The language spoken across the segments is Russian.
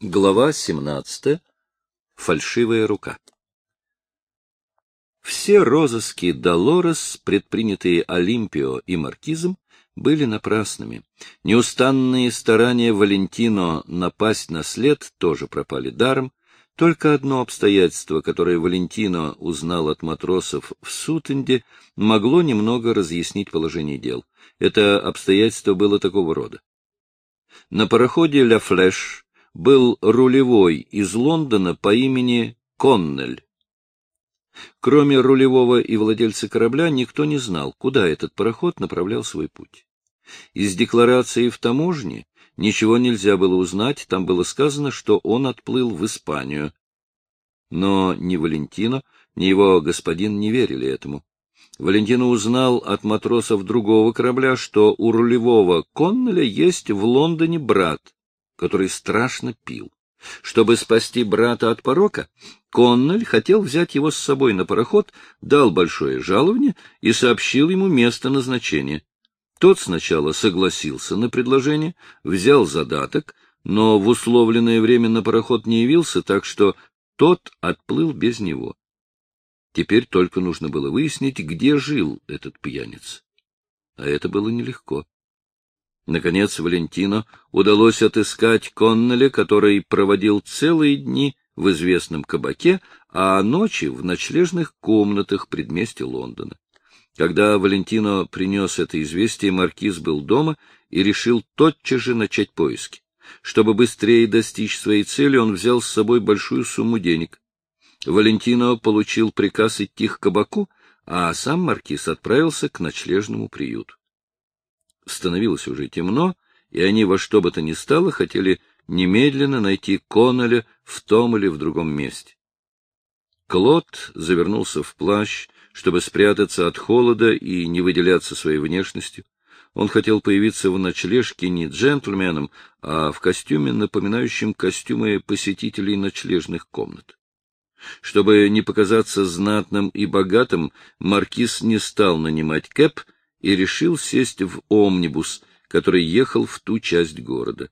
Глава 17. Фальшивая рука. Все розыски Долорес, предпринятые Олимпио и Маркизом, были напрасными. Неустанные старания Валентино напасть на след тоже пропали даром. Только одно обстоятельство, которое Валентино узнал от матросов в Сутенде, могло немного разъяснить положение дел. Это обстоятельство было такого рода. На пароходе «Ля Флеш» был рулевой из Лондона по имени Коннель. Кроме рулевого и владельца корабля, никто не знал, куда этот пароход направлял свой путь. Из декларации в таможне ничего нельзя было узнать, там было сказано, что он отплыл в Испанию. Но ни Валентино, ни его господин не верили этому. Валентино узнал от матросов другого корабля, что у рулевого Коннеля есть в Лондоне брат, который страшно пил. Чтобы спасти брата от порока, Коннель хотел взять его с собой на пароход, дал большое жалование и сообщил ему место назначения. Тот сначала согласился на предложение, взял задаток, но в условленное время на пароход не явился, так что тот отплыл без него. Теперь только нужно было выяснить, где жил этот пьяница. А это было нелегко. Наконец Валентино удалось отыскать Коннелля, который проводил целые дни в известном кабаке, а ночи в ночлежных комнатах предместья Лондона. Когда Валентино принес это известие, маркиз был дома и решил тотчас же начать поиски. Чтобы быстрее достичь своей цели, он взял с собой большую сумму денег. Валентино получил приказ идти к кабаку, а сам маркиз отправился к ночлежному приюту. Становилось уже темно, и они во что бы то ни стало хотели немедленно найти Коннелля в том или в другом месте. Клод завернулся в плащ, чтобы спрятаться от холода и не выделяться своей внешностью. Он хотел появиться в ночлежке не джентльменом, а в костюме, напоминающем костюмы посетителей ночлежных комнат. Чтобы не показаться знатным и богатым, маркиз не стал нанимать кэп и решил сесть в омнибус, который ехал в ту часть города.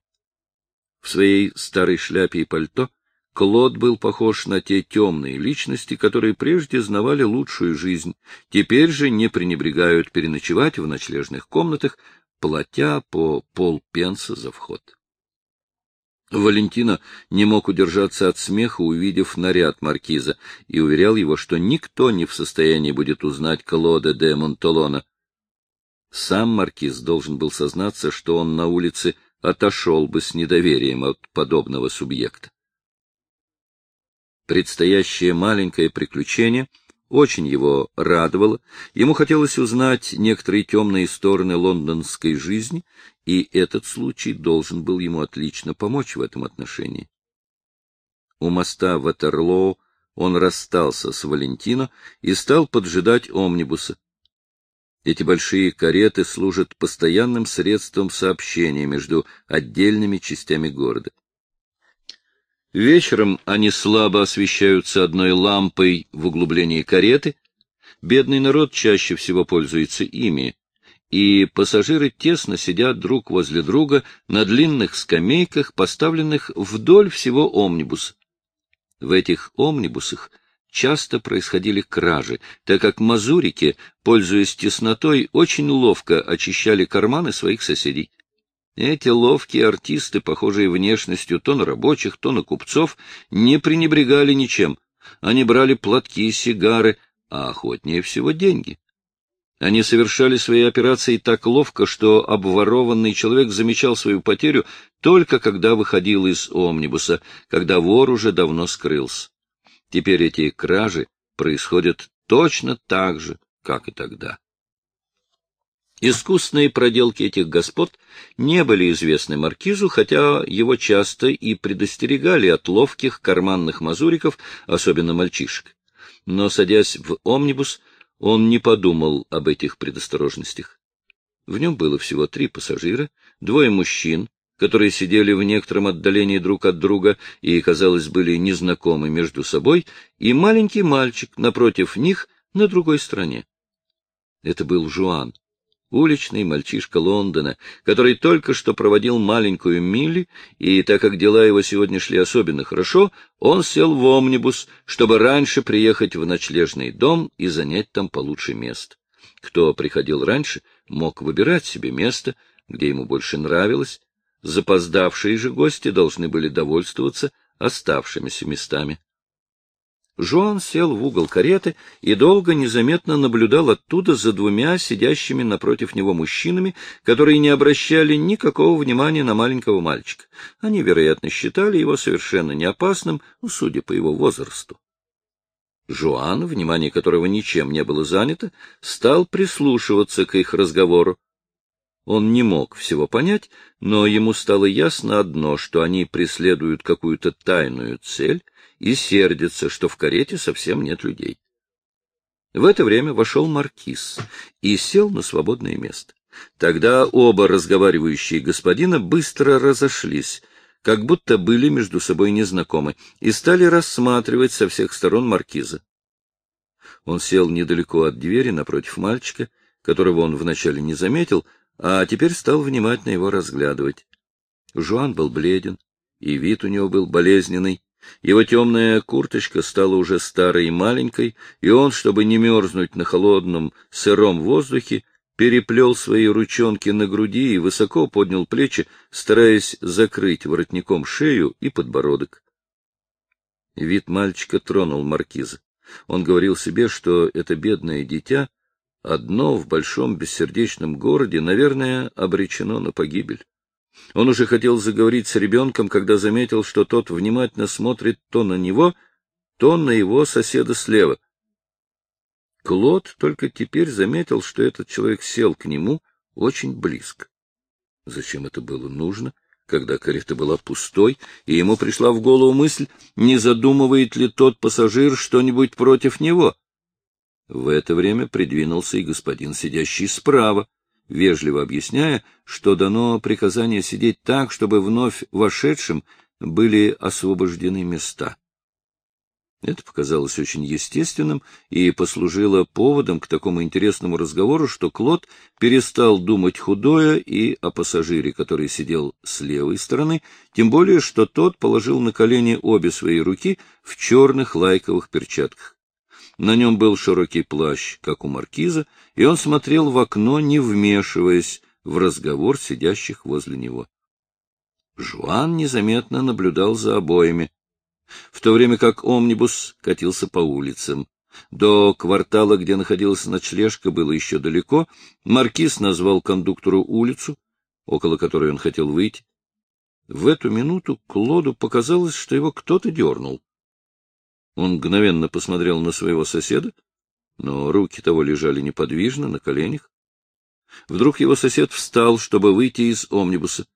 В своей старой шляпе и пальто Клод был похож на те темные личности, которые прежде знавали лучшую жизнь, теперь же не пренебрегают переночевать в ночлежных комнатах, платя по полпенса за вход. Валентина не мог удержаться от смеха, увидев наряд маркиза, и уверял его, что никто не в состоянии будет узнать Клода де Монтолона. Сам маркиз должен был сознаться, что он на улице отошел бы с недоверием от подобного субъекта. Предстоящее маленькое приключение очень его радовало, ему хотелось узнать некоторые темные стороны лондонской жизни, и этот случай должен был ему отлично помочь в этом отношении. У моста Ватерлоу он расстался с Валентино и стал поджидать омнибуса. Эти большие кареты служат постоянным средством сообщения между отдельными частями города. Вечером они слабо освещаются одной лампой в углублении кареты. Бедный народ чаще всего пользуется ими, и пассажиры тесно сидят друг возле друга на длинных скамейках, поставленных вдоль всего омнибуса. В этих омнибусах часто происходили кражи, так как мазурики, пользуясь теснотой, очень ловко очищали карманы своих соседей. Эти ловкие артисты, похожие внешностью то на рабочих, то на купцов, не пренебрегали ничем. Они брали платки, сигары, а охотнее всего деньги. Они совершали свои операции так ловко, что обворованный человек замечал свою потерю только когда выходил из омнибуса, когда вор уже давно скрылся. Теперь эти кражи происходят точно так же, как и тогда. Искусные проделки этих господ не были известны маркизу, хотя его часто и предостерегали от ловких карманных мазуриков, особенно мальчишек. Но, садясь в омнибус, он не подумал об этих предосторожностях. В нем было всего три пассажира, двое мужчин, которые сидели в некотором отдалении друг от друга и, казалось, были незнакомы между собой, и маленький мальчик напротив них на другой стороне. Это был Жуан. уличный мальчишка Лондона, который только что проводил маленькую мили, и так как дела его сегодня шли особенно хорошо, он сел в омнибус, чтобы раньше приехать в ночлежный дом и занять там получше место. Кто приходил раньше, мог выбирать себе место, где ему больше нравилось, запоздавшие же гости должны были довольствоваться оставшимися местами. Жуан сел в угол кареты и долго незаметно наблюдал оттуда за двумя сидящими напротив него мужчинами, которые не обращали никакого внимания на маленького мальчика. Они, вероятно, считали его совершенно неопасным, ну, судя по его возрасту. Жуан, внимание которого ничем не было занято, стал прислушиваться к их разговору. Он не мог всего понять, но ему стало ясно одно, что они преследуют какую-то тайную цель и сердятся, что в карете совсем нет людей. В это время вошел маркиз и сел на свободное место. Тогда оба разговаривающие господина быстро разошлись, как будто были между собой незнакомы, и стали рассматривать со всех сторон маркиза. Он сел недалеко от двери напротив мальчика, которого он вначале не заметил, а теперь стал внимательно его разглядывать. Жуан был бледен, и вид у него был болезненный. Его темная курточка стала уже старой и маленькой, и он, чтобы не мерзнуть на холодном, сыром воздухе, переплел свои ручонки на груди и высоко поднял плечи, стараясь закрыть воротником шею и подбородок. Вид мальчика тронул маркиза. Он говорил себе, что это бедное дитя Одно в большом бессердечном городе, наверное, обречено на погибель. Он уже хотел заговорить с ребенком, когда заметил, что тот внимательно смотрит то на него, то на его соседа слева. Клод только теперь заметил, что этот человек сел к нему очень близко. Зачем это было нужно, когда карета была пустой, и ему пришла в голову мысль, не задумывает ли тот пассажир что-нибудь против него? В это время придвинулся и господин, сидящий справа, вежливо объясняя, что дано приказание сидеть так, чтобы вновь вошедшим были освобождены места. Это показалось очень естественным и послужило поводом к такому интересному разговору, что Клод перестал думать худое и о пассажире, который сидел с левой стороны, тем более, что тот положил на колени обе свои руки в черных лайковых перчатках. На нем был широкий плащ, как у маркиза, и он смотрел в окно, не вмешиваясь в разговор сидящих возле него. Жуан незаметно наблюдал за обоими, в то время как омнибус катился по улицам. До квартала, где находилась ночлежка, было еще далеко. Маркиз назвал кондуктору улицу, около которой он хотел выйти. В эту минуту Клоду показалось, что его кто-то дернул. Он мгновенно посмотрел на своего соседа, но руки того лежали неподвижно на коленях. Вдруг его сосед встал, чтобы выйти из омнибуса.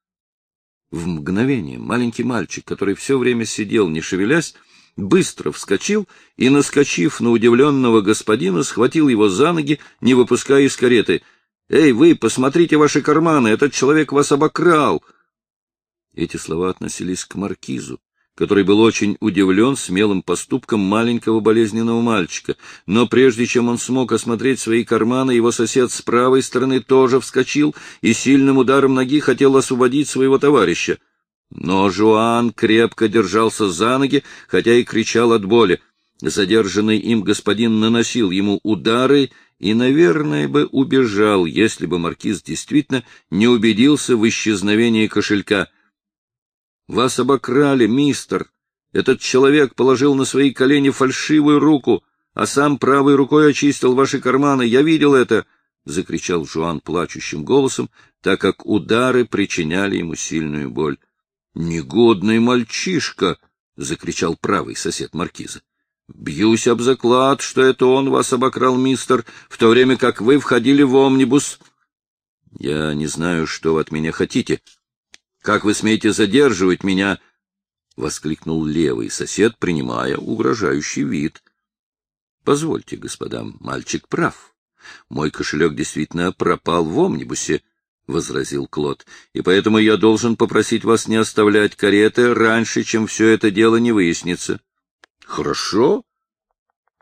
В мгновение маленький мальчик, который все время сидел, не шевелясь, быстро вскочил и, наскочив на удивленного господина, схватил его за ноги, не выпуская из кареты. — Эй, вы, посмотрите ваши карманы, этот человек вас обокрал! Эти слова относились к маркизу который был очень удивлен смелым поступком маленького болезненного мальчика. Но прежде чем он смог осмотреть свои карманы, его сосед с правой стороны тоже вскочил и сильным ударом ноги хотел освободить своего товарища. Но Жуан крепко держался за ноги, хотя и кричал от боли. Задержанный им господин наносил ему удары и, наверное, бы убежал, если бы маркиз действительно не убедился в исчезновении кошелька — вас обокрали, мистер. Этот человек положил на свои колени фальшивую руку, а сам правой рукой очистил ваши карманы. Я видел это, — закричал Жуан плачущим голосом, так как удары причиняли ему сильную боль. — Негодный мальчишка! — закричал правый сосед маркиза. — Бьюсь об заклад, что это он вас обокрал, мистер, в то время как вы входили в омнибус. — Я не знаю, что вы от меня хотите, как вы смеете задерживать меня? — воскликнул левый сосед, принимая угрожающий вид. — Позвольте, господа, мальчик прав. Мой кошелек действительно пропал в омнибусе, — возразил Клод, — и поэтому я должен попросить вас не оставлять кареты раньше, чем все это дело не выяснится. — Хорошо.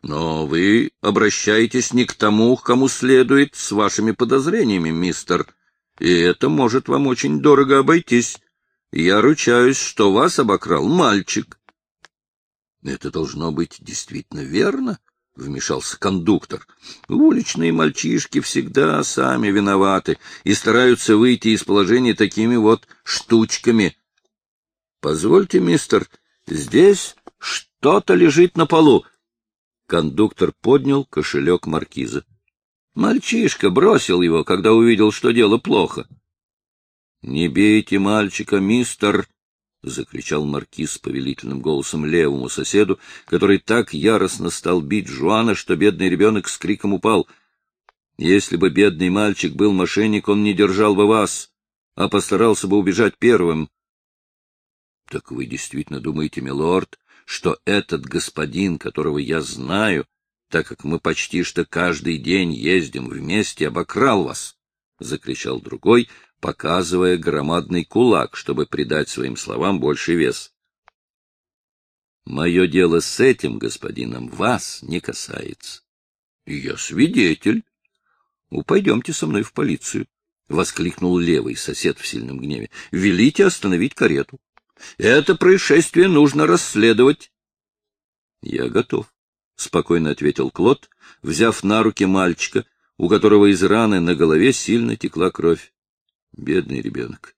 Но вы обращаетесь не к тому, к кому следует, с вашими подозрениями, мистер, и это может вам очень дорого обойтись. Я ручаюсь, что вас обокрал мальчик. — Это должно быть действительно верно, — вмешался кондуктор. — Уличные мальчишки всегда сами виноваты и стараются выйти из положения такими вот штучками. — Позвольте, мистер, здесь что-то лежит на полу. Кондуктор поднял кошелек маркиза. Мальчишка бросил его, когда увидел, что дело плохо. — Не бейте мальчика, мистер! — закричал маркиз повелительным голосом левому соседу, который так яростно стал бить Жуана, что бедный ребенок с криком упал. — Если бы бедный мальчик был мошенник, он не держал бы вас, а постарался бы убежать первым. — Так вы действительно думаете, милорд, что этот господин, которого я знаю, так как мы почти что каждый день ездим вместе, обокрал вас? — закричал другой, показывая громадный кулак, чтобы придать своим словам больший вес. — Мое дело с этим господином вас не касается. — Я свидетель. — Пойдемте со мной в полицию, — воскликнул левый сосед в сильном гневе. — Велите остановить карету. Это происшествие нужно расследовать. — Я готов, — спокойно ответил Клод, взяв на руки мальчика, у которого из раны на голове сильно текла кровь. Бедный ребенок.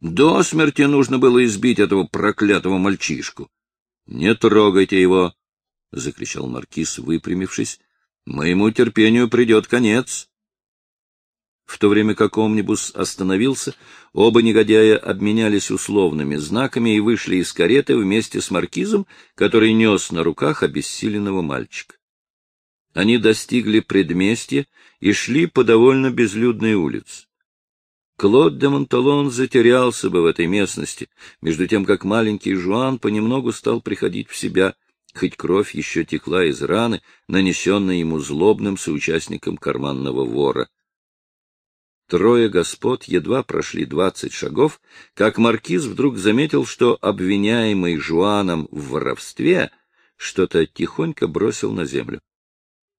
До смерти нужно было избить этого проклятого мальчишку. — Не трогайте его! — закричал маркиз, выпрямившись. — Моему терпению придет конец. В то время как омнибус остановился, оба негодяя обменялись условными знаками и вышли из кареты вместе с маркизом, который нес на руках обессиленного мальчика. Они достигли предместья и шли по довольно безлюдной улице. Клод де Монталон затерялся бы в этой местности, между тем как маленький Жуан понемногу стал приходить в себя, хоть кровь еще текла из раны, нанесенной ему злобным соучастником карманного вора. Трое господ едва прошли двадцать шагов, как маркиз вдруг заметил, что обвиняемый Жуаном в воровстве что-то тихонько бросил на землю.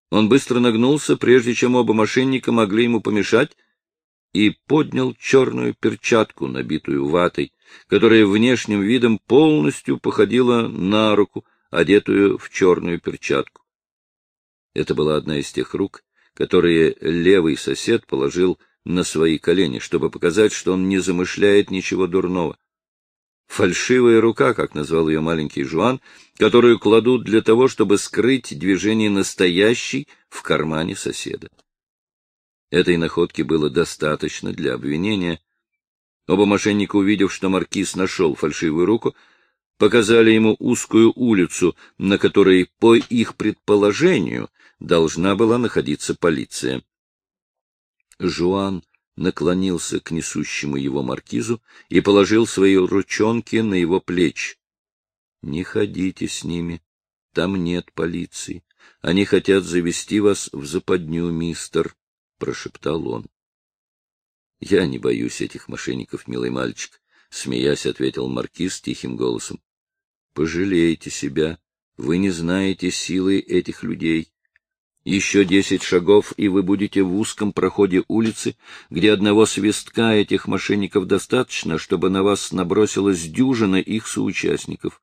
Он быстро нагнулся, прежде чем оба мошенника могли ему помешать, и поднял черную перчатку, набитую ватой, которая внешним видом полностью походила на руку, одетую в черную перчатку. Это была одна из тех рук, которые левый сосед положил на свои колени, чтобы показать, что он не замышляет ничего дурного. Фальшивая рука, как назвал ее маленький Жуан, которую кладут для того, чтобы скрыть движение настоящей в кармане соседа. Этой находки было достаточно для обвинения. Оба мошенника, увидев, что маркиз нашел фальшивую руку, показали ему узкую улицу, на которой, по их предположению, должна была находиться полиция. Жуан наклонился к несущему его маркизу и положил свои ручонки на его плечи. — Не ходите с ними, там нет полиции. Они хотят завести вас в западню, мистер, — прошептал он. — Я не боюсь этих мошенников, милый мальчик, — смеясь ответил маркиз тихим голосом. — Пожалейте себя, вы не знаете силы этих людей. Еще десять шагов, и вы будете в узком проходе улицы, где одного свистка этих мошенников достаточно, чтобы на вас набросилась дюжина их соучастников.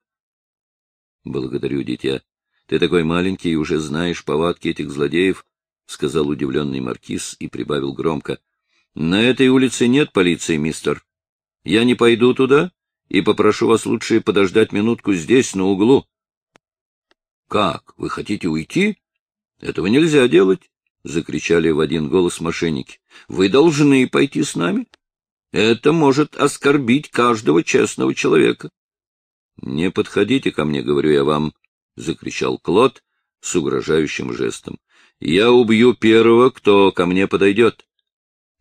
— Благодарю, дитя. Ты такой маленький и уже знаешь повадки этих злодеев, — сказал удивленный маркиз и прибавил громко. — На этой улице нет полиции, мистер. Я не пойду туда и попрошу вас лучше подождать минутку здесь, на углу. — Как, вы хотите уйти? — Этого нельзя делать, — закричали в один голос мошенники. — Вы должны пойти с нами. Это может оскорбить каждого честного человека. — Не подходите ко мне, говорю я вам, — закричал Клод с угрожающим жестом. — Я убью первого, кто ко мне подойдет.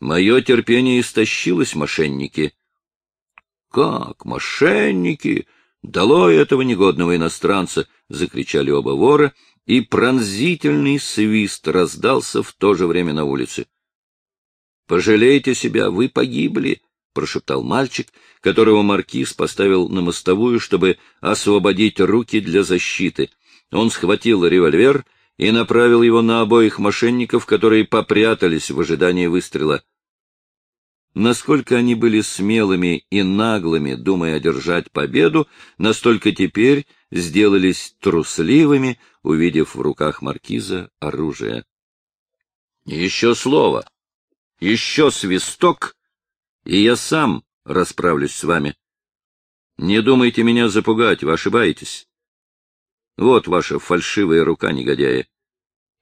Мое терпение истощилось, мошенники. — Как, мошенники? Долой этого негодного иностранца! — закричали оба вора — и пронзительный свист раздался в то же время на улице. — Пожалейте себя, вы погибли, — прошептал мальчик, которого маркиз поставил на мостовую, чтобы освободить руки для защиты. Он схватил револьвер и направил его на обоих мошенников, которые попрятались в ожидании выстрела. Насколько они были смелыми и наглыми, думая одержать победу, настолько теперь сделались трусливыми, увидев в руках маркиза оружие. — Еще слово! Еще свисток, и я сам расправлюсь с вами. Не думайте меня запугать, вы ошибаетесь. Вот ваша фальшивая рука, негодяя.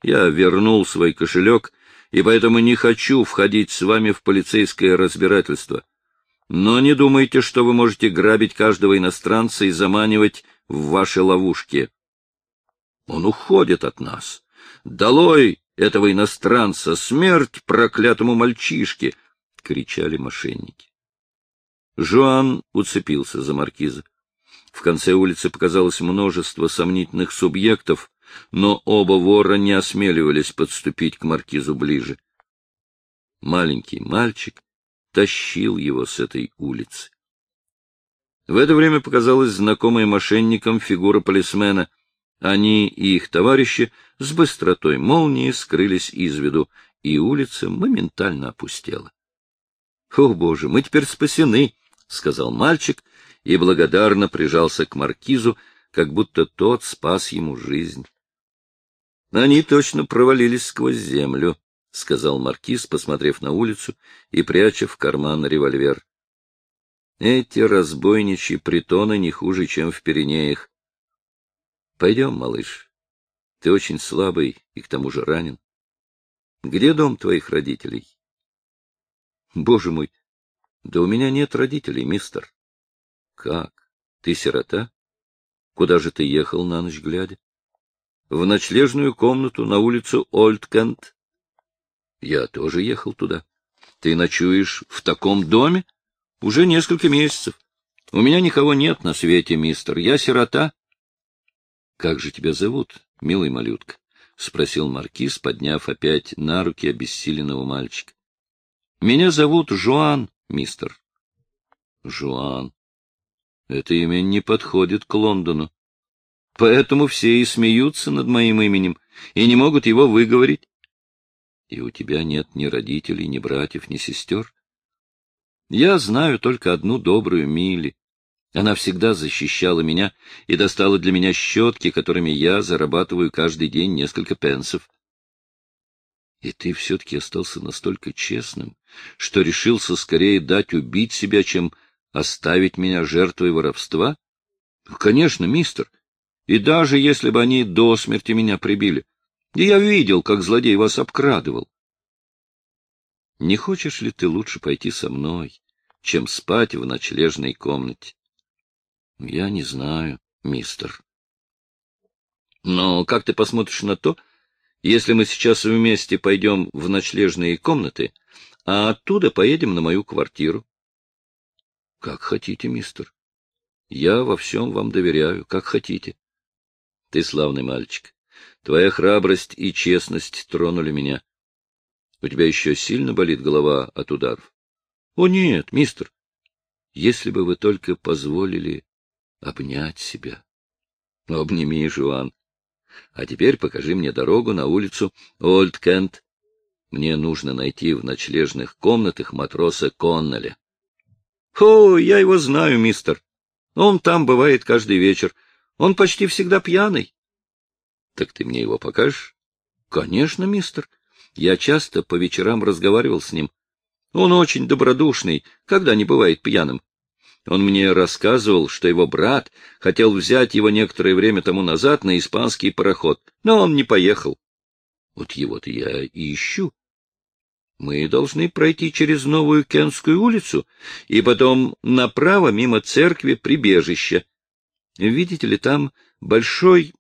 Я вернул свой кошелек, и поэтому не хочу входить с вами в полицейское разбирательство. Но не думайте, что вы можете грабить каждого иностранца и заманивать в ваши ловушки. Он уходит от нас. Долой этого иностранца! Смерть проклятому мальчишке! — кричали мошенники. Жуан уцепился за маркиза. В конце улицы показалось множество сомнительных субъектов, но оба вора не осмеливались подступить к маркизу ближе. Маленький мальчик тащил его с этой улицы. В это время показалась знакомая мошенникам фигура полисмена. Они и их товарищи с быстротой молнии скрылись из виду, и улица моментально опустела. — О, Боже, мы теперь спасены! — сказал мальчик и благодарно прижался к маркизу, как будто тот спас ему жизнь. — Они точно провалились сквозь землю, — сказал маркиз, посмотрев на улицу и пряча в карман револьвер. — Эти разбойничьи притоны не хуже, чем в Пиренеях. — Пойдем, малыш. Ты очень слабый и к тому же ранен. Где дом твоих родителей? — Боже мой, да у меня нет родителей, мистер. Как? Ты сирота? Куда же ты ехал на ночь глядя? В ночлежную комнату на улицу Ольдкент. Я тоже ехал туда. Ты ночуешь в таком доме? Уже несколько месяцев. У меня никого нет на свете, мистер. Я сирота. Как же тебя зовут, милый малютка? — спросил маркиз, подняв опять на руки обессиленного мальчика. — Меня зовут Жуан, мистер. Жуан. Это имя не подходит к Лондону. Поэтому все и смеются над моим именем и не могут его выговорить. И у тебя нет ни родителей, ни братьев, ни сестер. Я знаю только одну добрую Мили. Она всегда защищала меня и достала для меня щетки, которыми я зарабатываю каждый день несколько пенсов. И ты все-таки остался настолько честным, что решился скорее дать убить себя, чем оставить меня жертвой воровства? Конечно, мистер. И даже если бы они до смерти меня прибили. И я видел, как злодей вас обкрадывал. Не хочешь ли ты лучше пойти со мной, чем спать в ночлежной комнате? Я не знаю, мистер. Но как ты посмотришь на то, если мы сейчас вместе пойдем в ночлежные комнаты, а оттуда поедем на мою квартиру. — Как хотите, мистер. Я во всем вам доверяю, как хотите. Ты славный мальчик. Твоя храбрость и честность тронули меня. У тебя еще сильно болит голова от ударов? — О, нет, мистер. Если бы вы только позволили обнять себя. — Обними, Жуан. А теперь покажи мне дорогу на улицу Олд Кент. Мне нужно найти в ночлежных комнатах матроса Коннелля. — О, я его знаю, мистер. Он там бывает каждый вечер. Он почти всегда пьяный. — Так ты мне его покажешь? — Конечно, мистер. Я часто по вечерам разговаривал с ним. Он очень добродушный, когда не бывает пьяным. Он мне рассказывал, что его брат хотел взять его некоторое время тому назад на испанский пароход, но он не поехал. Вот его-то я и ищу. Мы должны пройти через Новую Кенскую улицу и потом направо мимо церкви прибежища. Видите ли, там большой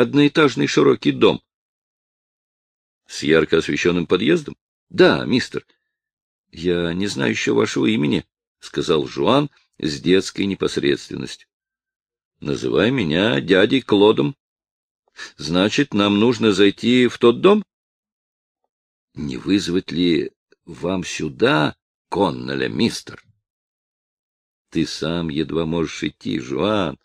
одноэтажный широкий дом. С ярко освещенным подъездом? Да, мистер. Я не знаю еще вашего имени, — сказал Жуан, — с детской непосредственностью. Называй меня дядей Клодом. Значит, нам нужно зайти в тот дом? Не вызвать ли вам сюда Конноля, мистер? Ты сам едва можешь идти, Жуан.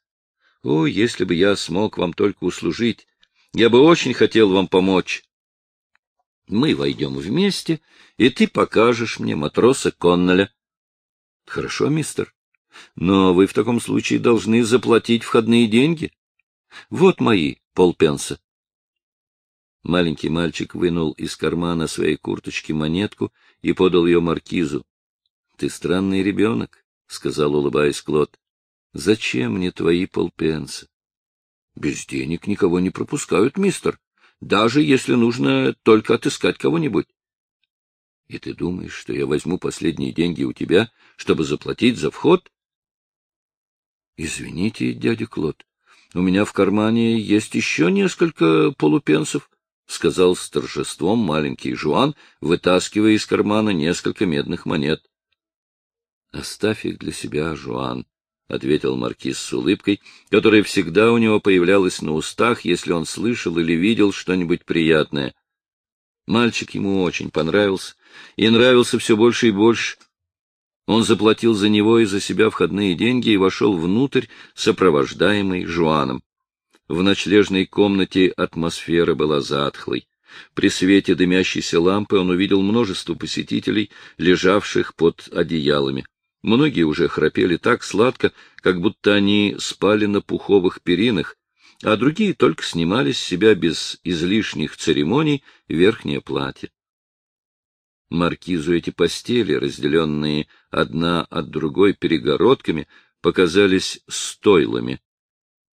О, если бы я смог вам только услужить! Я бы очень хотел вам помочь. Мы войдем вместе, и ты покажешь мне матроса Конноля. — Хорошо, мистер. Но вы в таком случае должны заплатить входные деньги. Вот мои полпенса. Маленький мальчик вынул из кармана своей курточки монетку и подал ее маркизу. — Ты странный ребенок, — сказал, улыбаясь Клод. — Зачем мне твои полпенса? — Без денег никого не пропускают, мистер, даже если нужно только отыскать кого-нибудь. — И ты думаешь, что я возьму последние деньги у тебя, чтобы заплатить за вход? — Извините, дядя Клод, у меня в кармане есть еще несколько полупенсов, — сказал с торжеством маленький Жуан, вытаскивая из кармана несколько медных монет. — Оставь их для себя, Жуан, — ответил маркиз с улыбкой, которая всегда у него появлялась на устах, если он слышал или видел что-нибудь приятное. Мальчик ему очень понравился, и нравился все больше и больше. Он заплатил за него и за себя входные деньги и вошел внутрь, сопровождаемый Жуаном. В ночлежной комнате атмосфера была затхлой. При свете дымящейся лампы он увидел множество посетителей, лежавших под одеялами. Многие уже храпели так сладко, как будто они спали на пуховых перинах, а другие только снимали с себя без излишних церемоний верхнее платье. Маркизу эти постели, разделенные одна от другой перегородками, показались стойлами,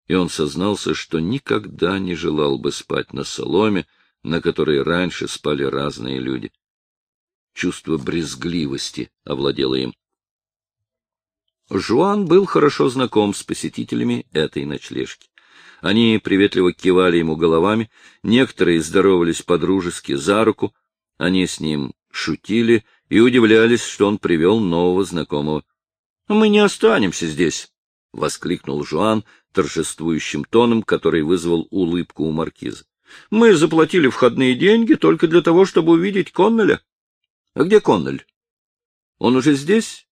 и он сознался, что никогда не желал бы спать на соломе, на которой раньше спали разные люди. Чувство брезгливости овладело им. Жуан был хорошо знаком с посетителями этой ночлежки. Они приветливо кивали ему головами, некоторые здоровались по-дружески за руку, они с ним шутили и удивлялись, что он привел нового знакомого. — Мы не останемся здесь! — воскликнул Жуан торжествующим тоном, который вызвал улыбку у маркиза. — Мы заплатили входные деньги только для того, чтобы увидеть Коннеля. — А где Коннель? — Он уже здесь? —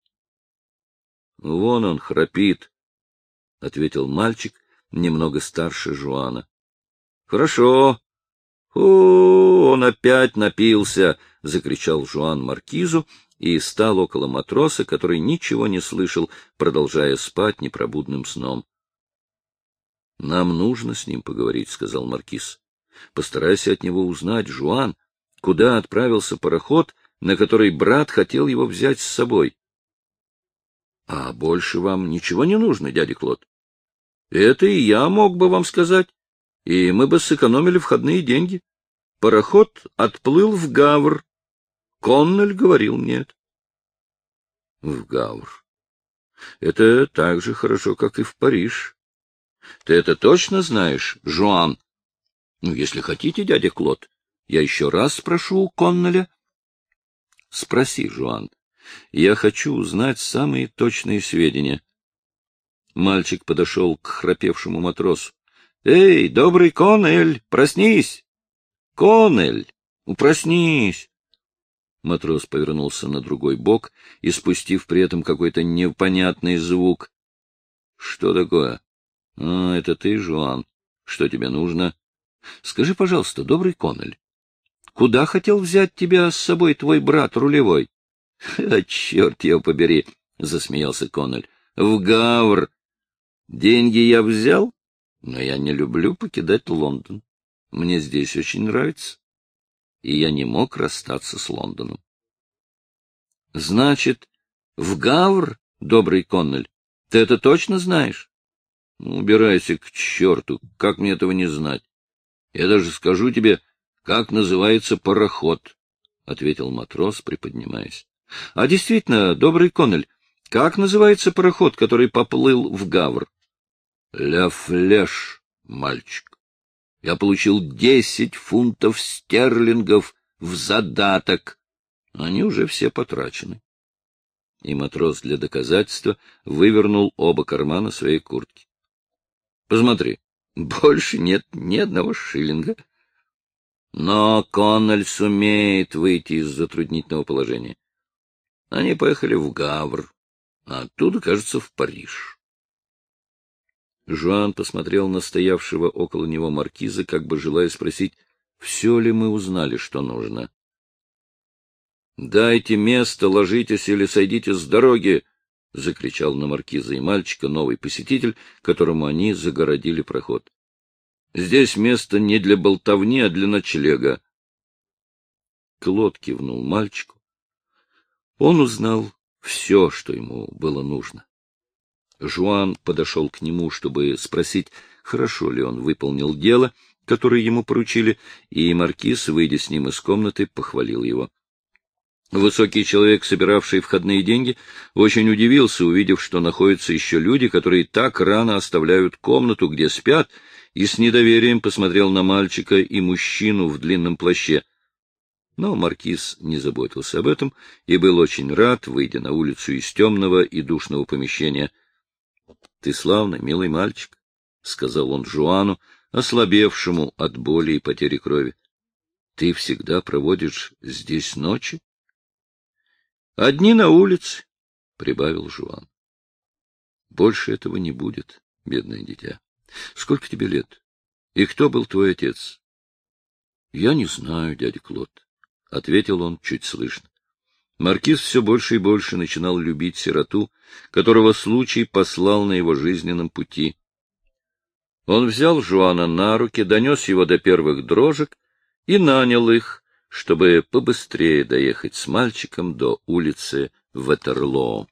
Вон он храпит, — ответил мальчик, немного старше Жуана. — Хорошо. — О, он опять напился! — закричал Жуан Маркизу и стал около матроса, который ничего не слышал, продолжая спать непробудным сном. — Нам нужно с ним поговорить, — сказал Маркиз. — Постарайся от него узнать, Жуан, куда отправился пароход, на который брат хотел его взять с собой. — А больше вам ничего не нужно, дядя Клод? — Это и я мог бы вам сказать, и мы бы сэкономили входные деньги. Пароход отплыл в Гавр, Коннель говорил мне это. В Гаур. Это так же хорошо, как и в Париж. Ты это точно знаешь, Жуан? Ну, если хотите, дядя Клод, я еще раз спрошу у Коннеля. Спроси, Жуан. Я хочу узнать самые точные сведения. Мальчик подошел к храпевшему матросу. — Эй, добрый Коннель, проснись! Коннель, проснись! Матрос повернулся на другой бок, испустив при этом какой-то непонятный звук. — Что такое? — А, это ты, Жуан. Что тебе нужно? — Скажи, пожалуйста, добрый Коннель, куда хотел взять тебя с собой твой брат рулевой? — А черт его побери! — засмеялся Коннель. — В Гавр! Деньги я взял, но я не люблю покидать Лондон. Мне здесь очень нравится и я не мог расстаться с Лондоном. — Значит, в Гавр, добрый Коннель, ты это точно знаешь? Ну, убирайся к черту, как мне этого не знать? Я даже скажу тебе, как называется пароход, — ответил матрос, приподнимаясь. — А действительно, добрый Коннель, как называется пароход, который поплыл в Гавр? — Ля Флеш, мальчик. Я получил десять фунтов стерлингов в задаток. Они уже все потрачены. И матрос для доказательства вывернул оба кармана своей куртки. — Посмотри, больше нет ни одного шиллинга. Но Коннель сумеет выйти из затруднительного положения. Они поехали в Гавр, а оттуда, кажется, в Париж. Жуан посмотрел на стоявшего около него маркиза, как бы желая спросить, все ли мы узнали, что нужно. — Дайте место, ложитесь или сойдите с дороги! — закричал на маркиза и мальчика новый посетитель, которому они загородили проход. — Здесь место не для болтовни, а для ночлега. Клод кивнул мальчику. Он узнал все, что ему было нужно. Жуан подошел к нему, чтобы спросить, хорошо ли он выполнил дело, которое ему поручили, и маркиз, выйдя с ним из комнаты, похвалил его. Высокий человек, собиравший входные деньги, очень удивился, увидев, что находятся еще люди, которые так рано оставляют комнату, где спят, и с недоверием посмотрел на мальчика и мужчину в длинном плаще. Но маркиз не заботился об этом и был очень рад, выйдя на улицу из темного и душного помещения. — Ты славный, милый мальчик, — сказал он Жуану, ослабевшему от боли и потери крови. — Ты всегда проводишь здесь ночи? — Одни на улице, — прибавил Жуан. — Больше этого не будет, бедное дитя. Сколько тебе лет? И кто был твой отец? — Я не знаю, дядя Клод, — ответил он чуть слышно. Маркиз все больше и больше начинал любить сироту, которого случай послал на его жизненном пути. Он взял Жуана на руки, донес его до первых дрожек и нанял их, чтобы побыстрее доехать с мальчиком до улицы Ватерлоо.